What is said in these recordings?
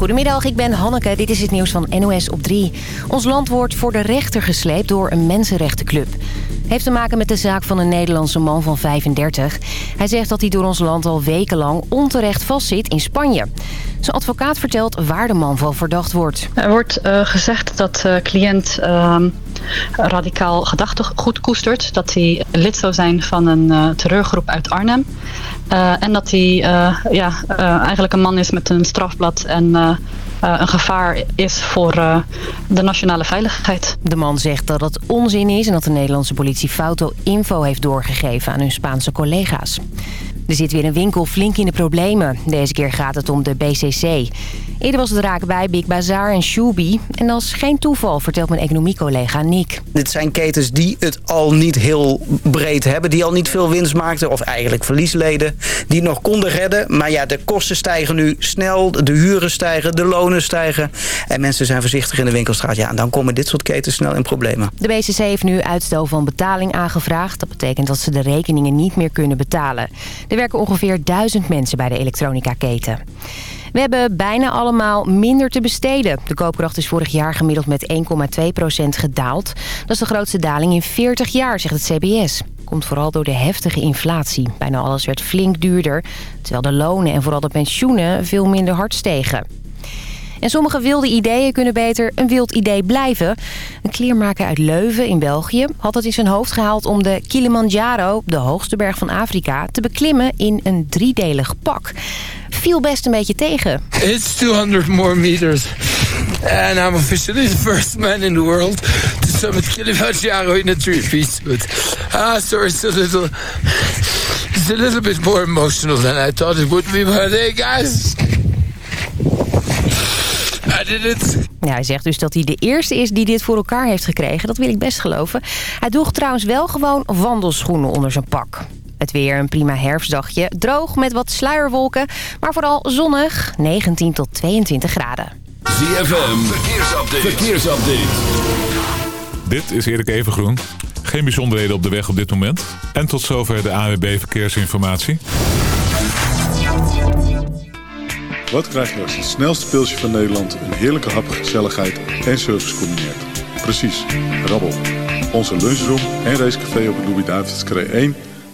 Goedemiddag, ik ben Hanneke. Dit is het nieuws van NOS op 3. Ons land wordt voor de rechter gesleept door een mensenrechtenclub. Heeft te maken met de zaak van een Nederlandse man van 35. Hij zegt dat hij door ons land al wekenlang onterecht vastzit in Spanje. Zijn advocaat vertelt waar de man van verdacht wordt. Er wordt uh, gezegd dat de cliënt uh, radicaal gedachtegoed koestert. Dat hij lid zou zijn van een uh, terreurgroep uit Arnhem. Uh, en dat hij ja, eigenlijk een man is met een strafblad en een gevaar is voor de nationale veiligheid. De man zegt dat het onzin is en dat de Nederlandse politie foto info heeft doorgegeven aan hun Spaanse collega's. Er zit weer een winkel flink in de problemen. Deze keer gaat het om de BCC. Eerder was het raak bij Big Bazaar en Shubi. En dat is geen toeval, vertelt mijn economiecollega Nick. Dit zijn ketens die het al niet heel breed hebben. Die al niet veel winst maakten, of eigenlijk verlies leden. Die nog konden redden. Maar ja, de kosten stijgen nu snel. De huren stijgen, de lonen stijgen. En mensen zijn voorzichtig in de winkelstraat. Ja, en dan komen dit soort ketens snel in problemen. De BCC heeft nu uitstel van betaling aangevraagd. Dat betekent dat ze de rekeningen niet meer kunnen betalen. Er werken ongeveer duizend mensen bij de elektronica-keten. We hebben bijna allemaal minder te besteden. De koopkracht is vorig jaar gemiddeld met 1,2% gedaald. Dat is de grootste daling in 40 jaar, zegt het CBS. Komt vooral door de heftige inflatie. Bijna alles werd flink duurder, terwijl de lonen en vooral de pensioenen veel minder hard stegen. En sommige wilde ideeën kunnen beter een wild idee blijven. Een kleermaker uit Leuven in België had het in zijn hoofd gehaald om de Kilimanjaro, de hoogste berg van Afrika, te beklimmen in een driedelig pak. Viel best een beetje tegen. It's 200 more meters. And I'm officially the first man in the world to summit Kilimanjaro in a three-piece suit. Ah, sorry, it's a little... It's a little bit more emotional than I thought it would be, but hey guys... I did it. Ja, hij zegt dus dat hij de eerste is die dit voor elkaar heeft gekregen. Dat wil ik best geloven. Hij droeg trouwens wel gewoon wandelschoenen onder zijn pak. Het weer een prima herfstdagje. Droog met wat sluierwolken, maar vooral zonnig. 19 tot 22 graden. ZFM, verkeersupdate. verkeersupdate. Dit is Erik Evengroen. Geen bijzonderheden op de weg op dit moment. En tot zover de AWB Verkeersinformatie. Wat krijg je als het snelste pilsje van Nederland... een heerlijke hap, gezelligheid en service combineert? Precies, rabbel. Onze lunchroom en racecafé op de Louis-David's 1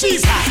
Jesus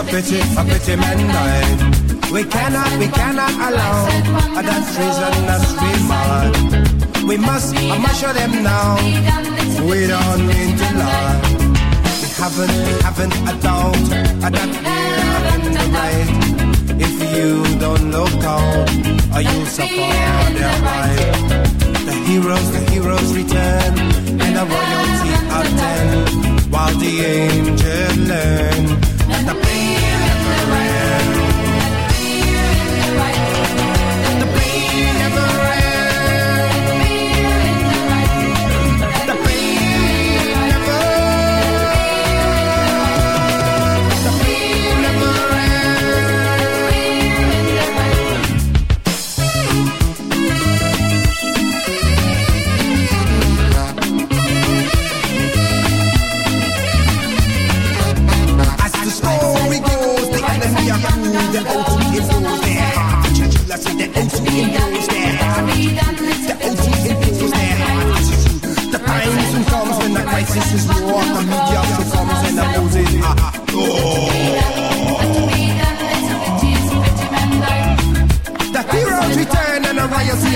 a pity, a pity man died. We cannot, we cannot allow that treason us we mad. We must, I must show them now. We don't mean to lie. We haven't, we haven't a doubt that we are in the right. If you don't look out, or you suffer their right. The heroes, the heroes return, and the royalty attend, while the angels learn never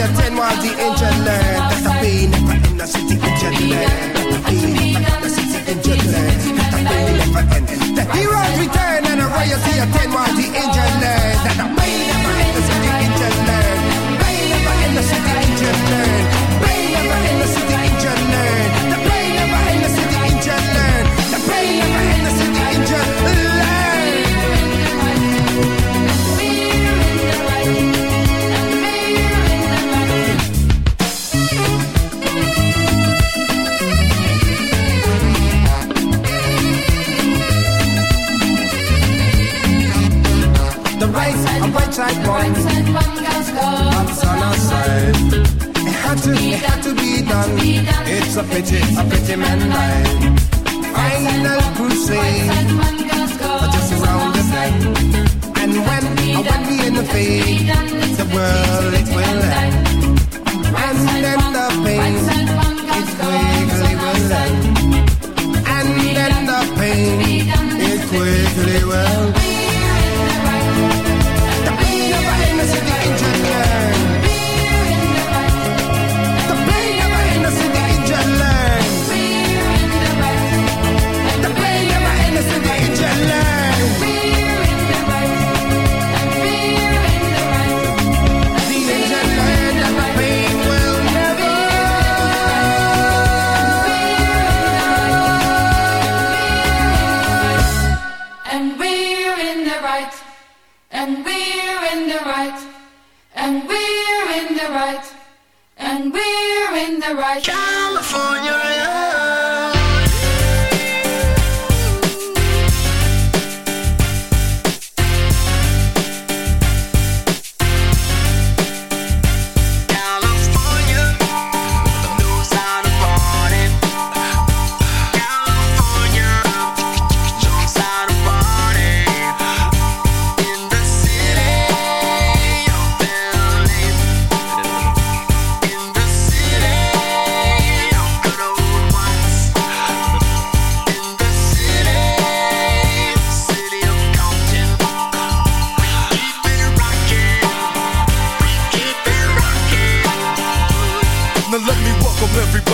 attend pretty, a pretty man line. Final crusade, just the. And when, in the the world it will end. And then the pain, it quickly will end. And then the pain, it quickly will.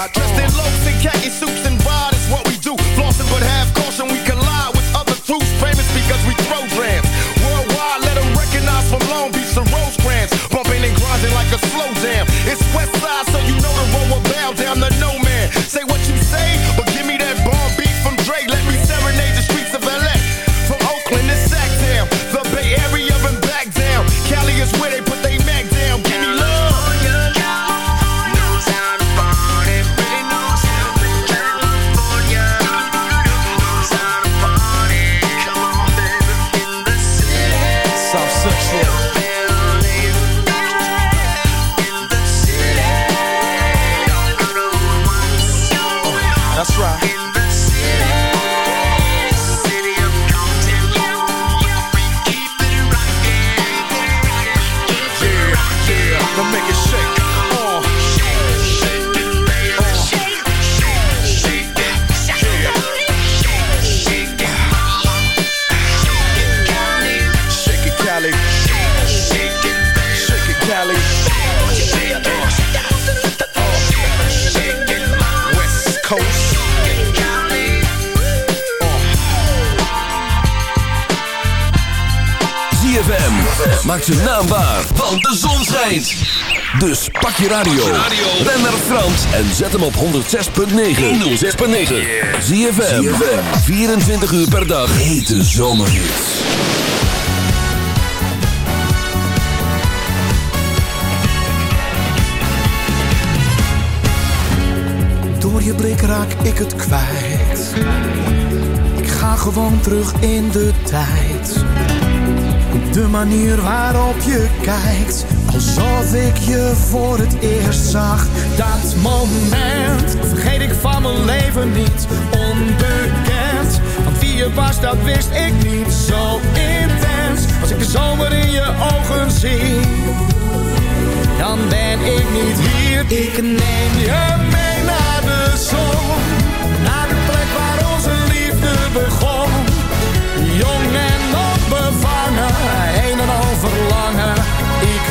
God. Dressed radio. Ben naar Frans en zet hem op 106.9. 106.9. Zie je 24 uur per dag. Hete zomerhits. Door je blik raak ik het kwijt. Ik ga gewoon terug in de tijd. De manier waarop je kijkt, alsof ik je voor het eerst zag. Dat moment vergeet ik van mijn leven niet. Onbekend, want wie je was, dat wist ik niet. Zo intens, als ik de zomer in je ogen zie. Dan ben ik niet hier, ik neem je mee naar de zon. Naar de plek waar onze liefde begon.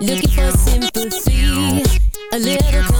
Looking for sympathy, a little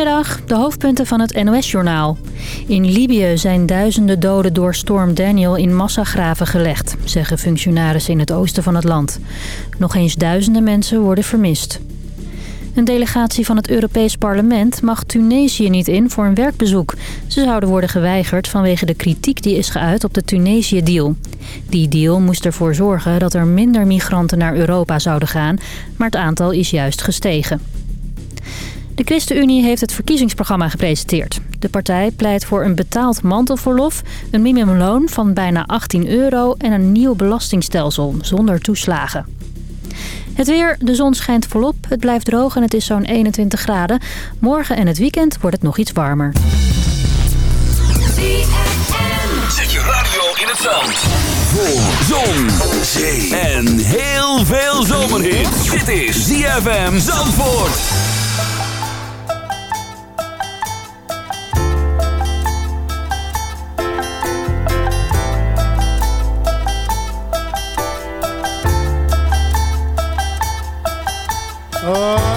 Goedemiddag, de hoofdpunten van het NOS-journaal. In Libië zijn duizenden doden door storm Daniel in massagraven gelegd, zeggen functionarissen in het oosten van het land. Nog eens duizenden mensen worden vermist. Een delegatie van het Europees Parlement mag Tunesië niet in voor een werkbezoek. Ze zouden worden geweigerd vanwege de kritiek die is geuit op de Tunesië-deal. Die deal moest ervoor zorgen dat er minder migranten naar Europa zouden gaan, maar het aantal is juist gestegen. De ChristenUnie heeft het verkiezingsprogramma gepresenteerd. De partij pleit voor een betaald mantelverlof, een minimumloon van bijna 18 euro en een nieuw belastingstelsel zonder toeslagen. Het weer, de zon schijnt volop, het blijft droog en het is zo'n 21 graden. Morgen en het weekend wordt het nog iets warmer. Zet je radio in het zand. Voor zon, zee en heel veel zomerhit. Dit is ZFM Zandvoort. Oh.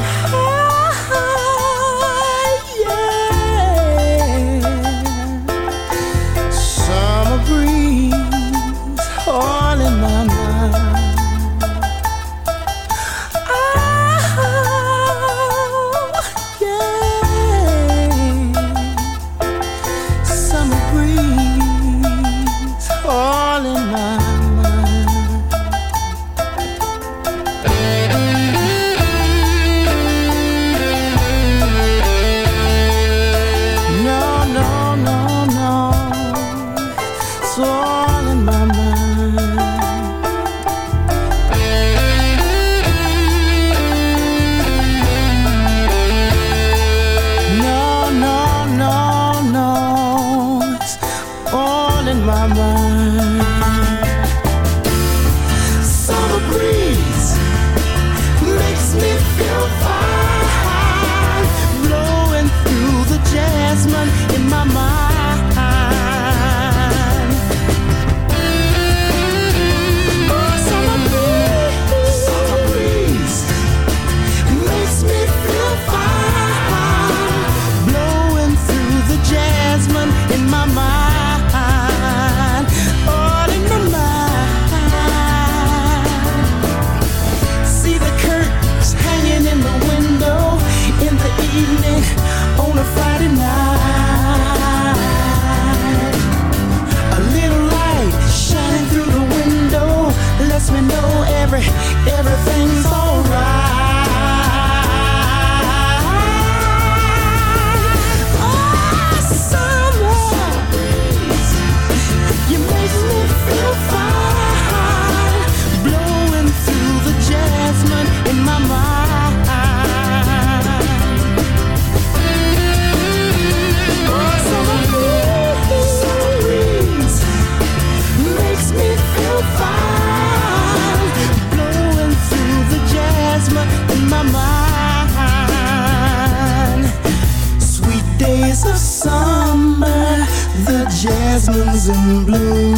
in blue.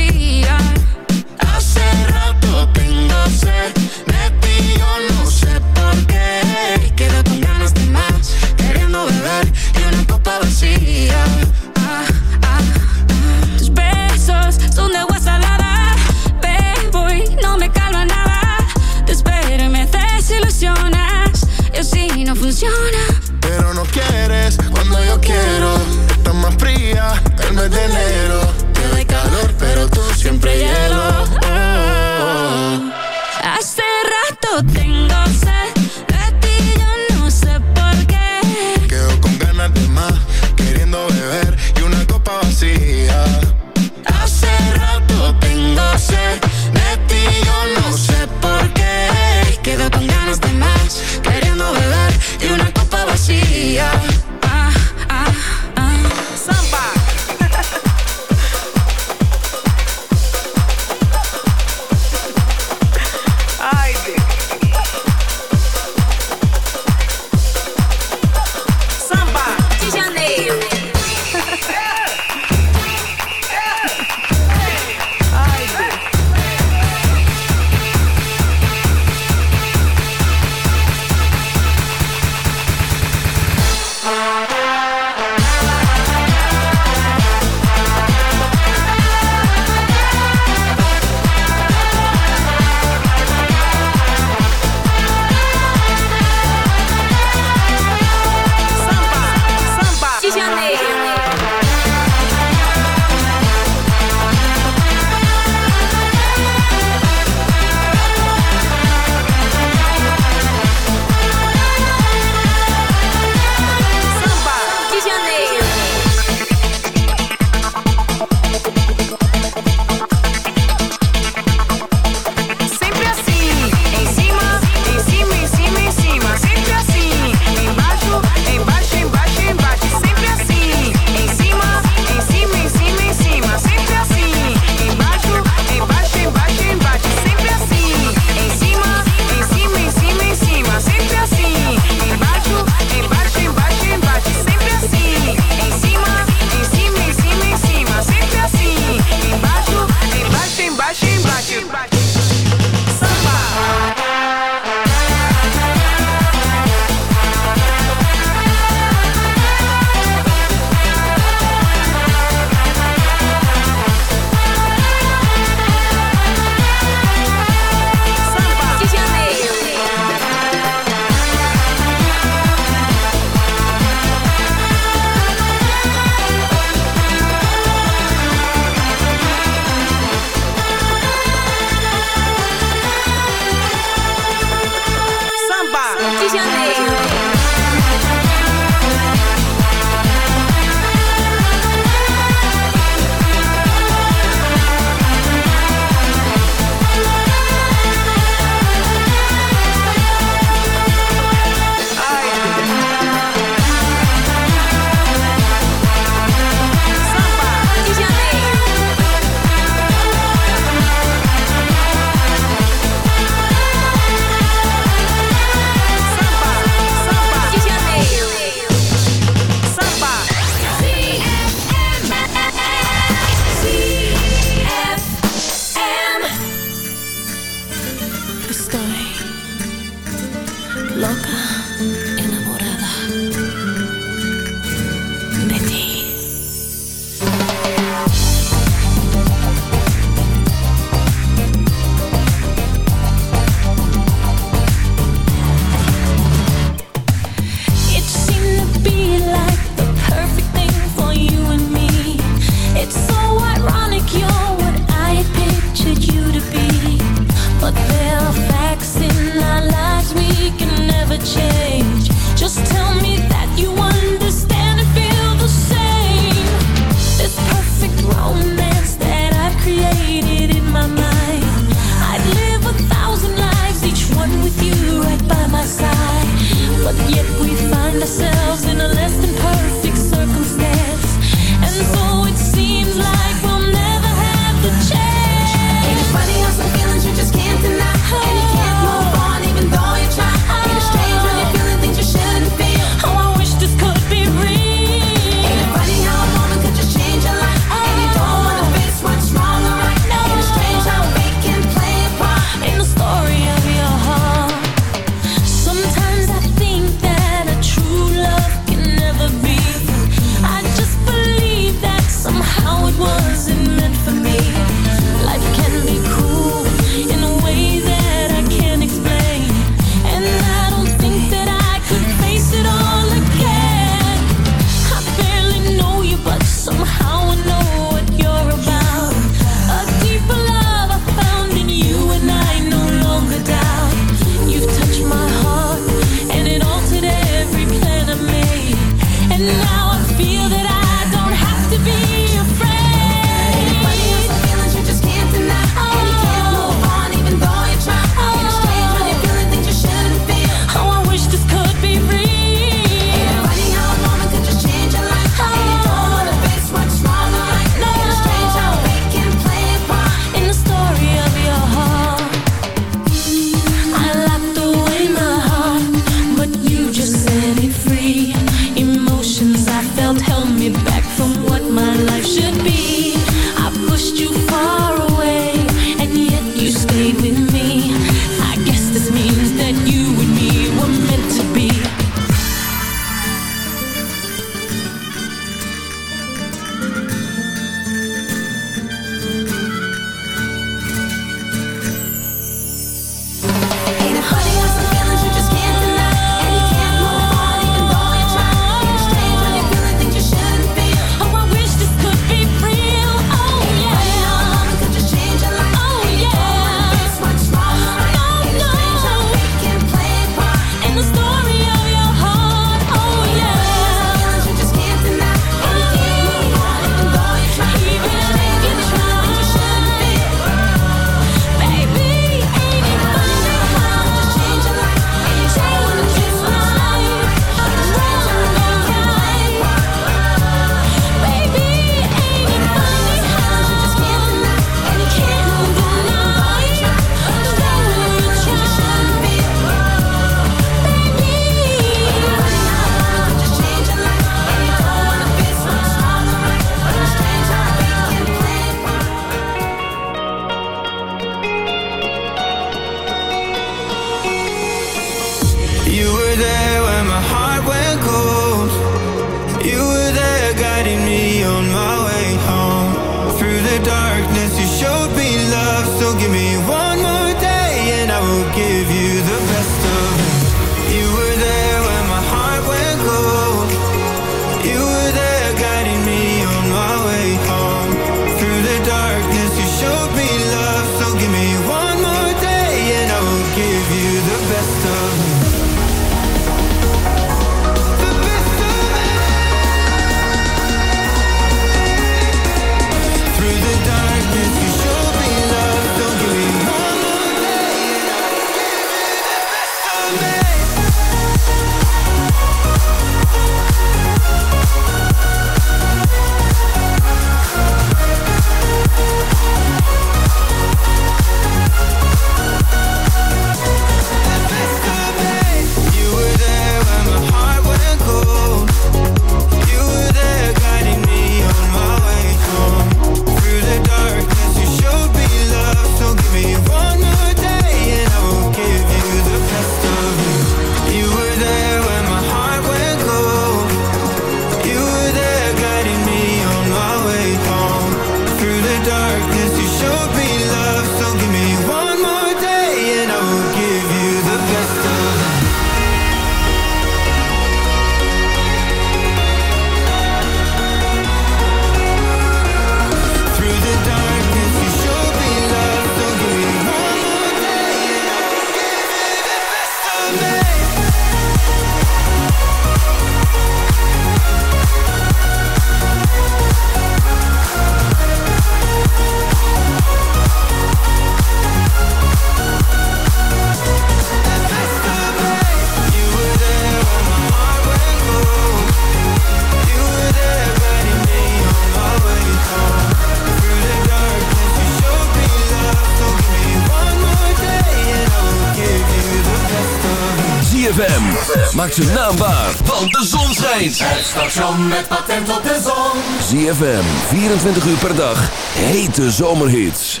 Zijn naam waar, want de zon schijnt. Het station met patent op de zon. ZFM, 24 uur per dag. Hete zomerhits.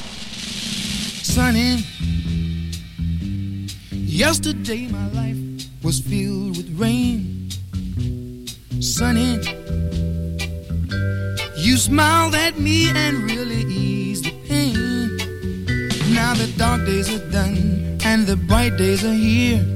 Sunny. Yesterday my life was filled with rain. Sunny. You smiled at me and really eased the pain. Now the dark days are done and the bright days are here.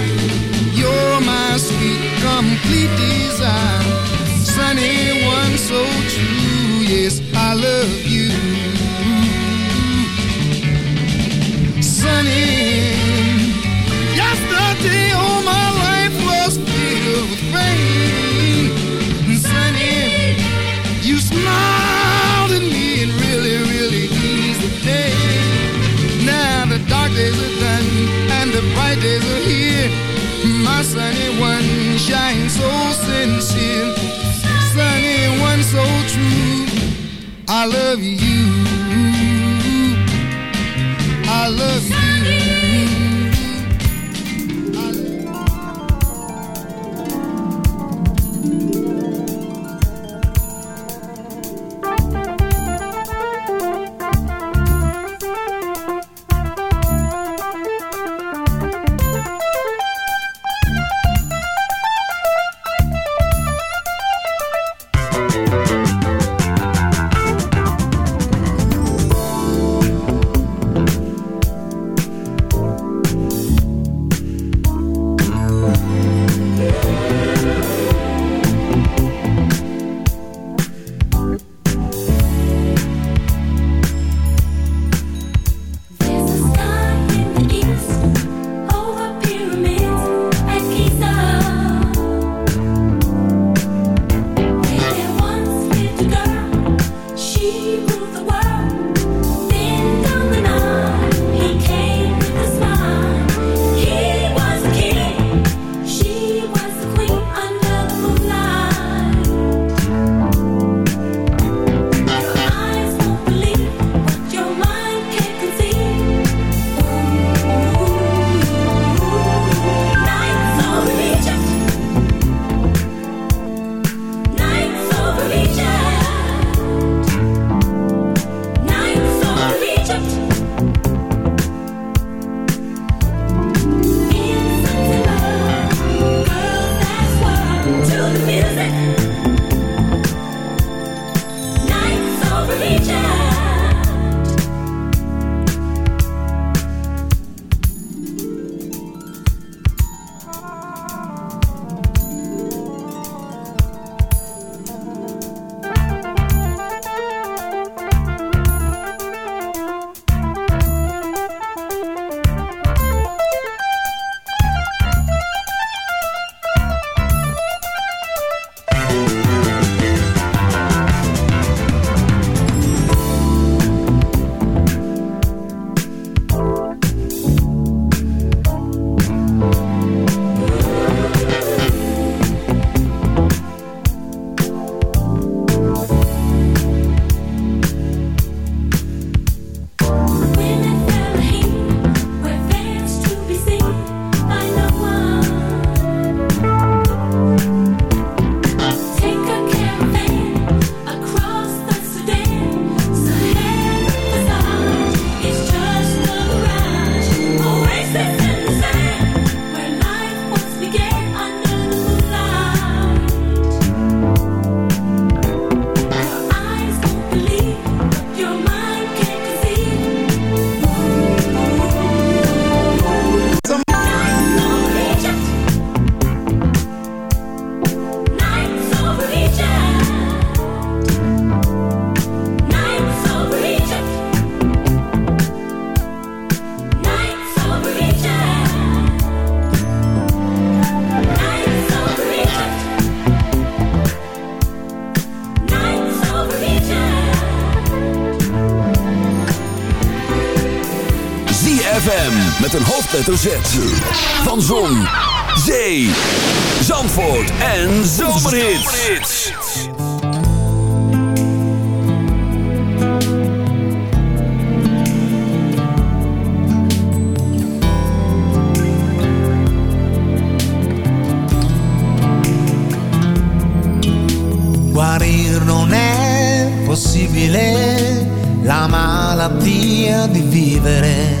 Hoofdletter Z. Van Zon, Zee, Zandvoort en Zomerhits. Guarir non è possibile la malattia di vivere.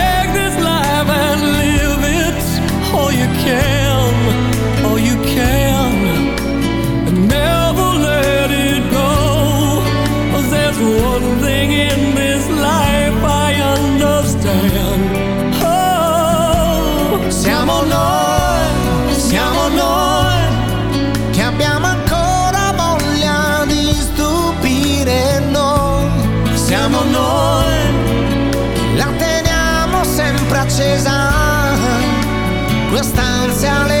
you can, stanza le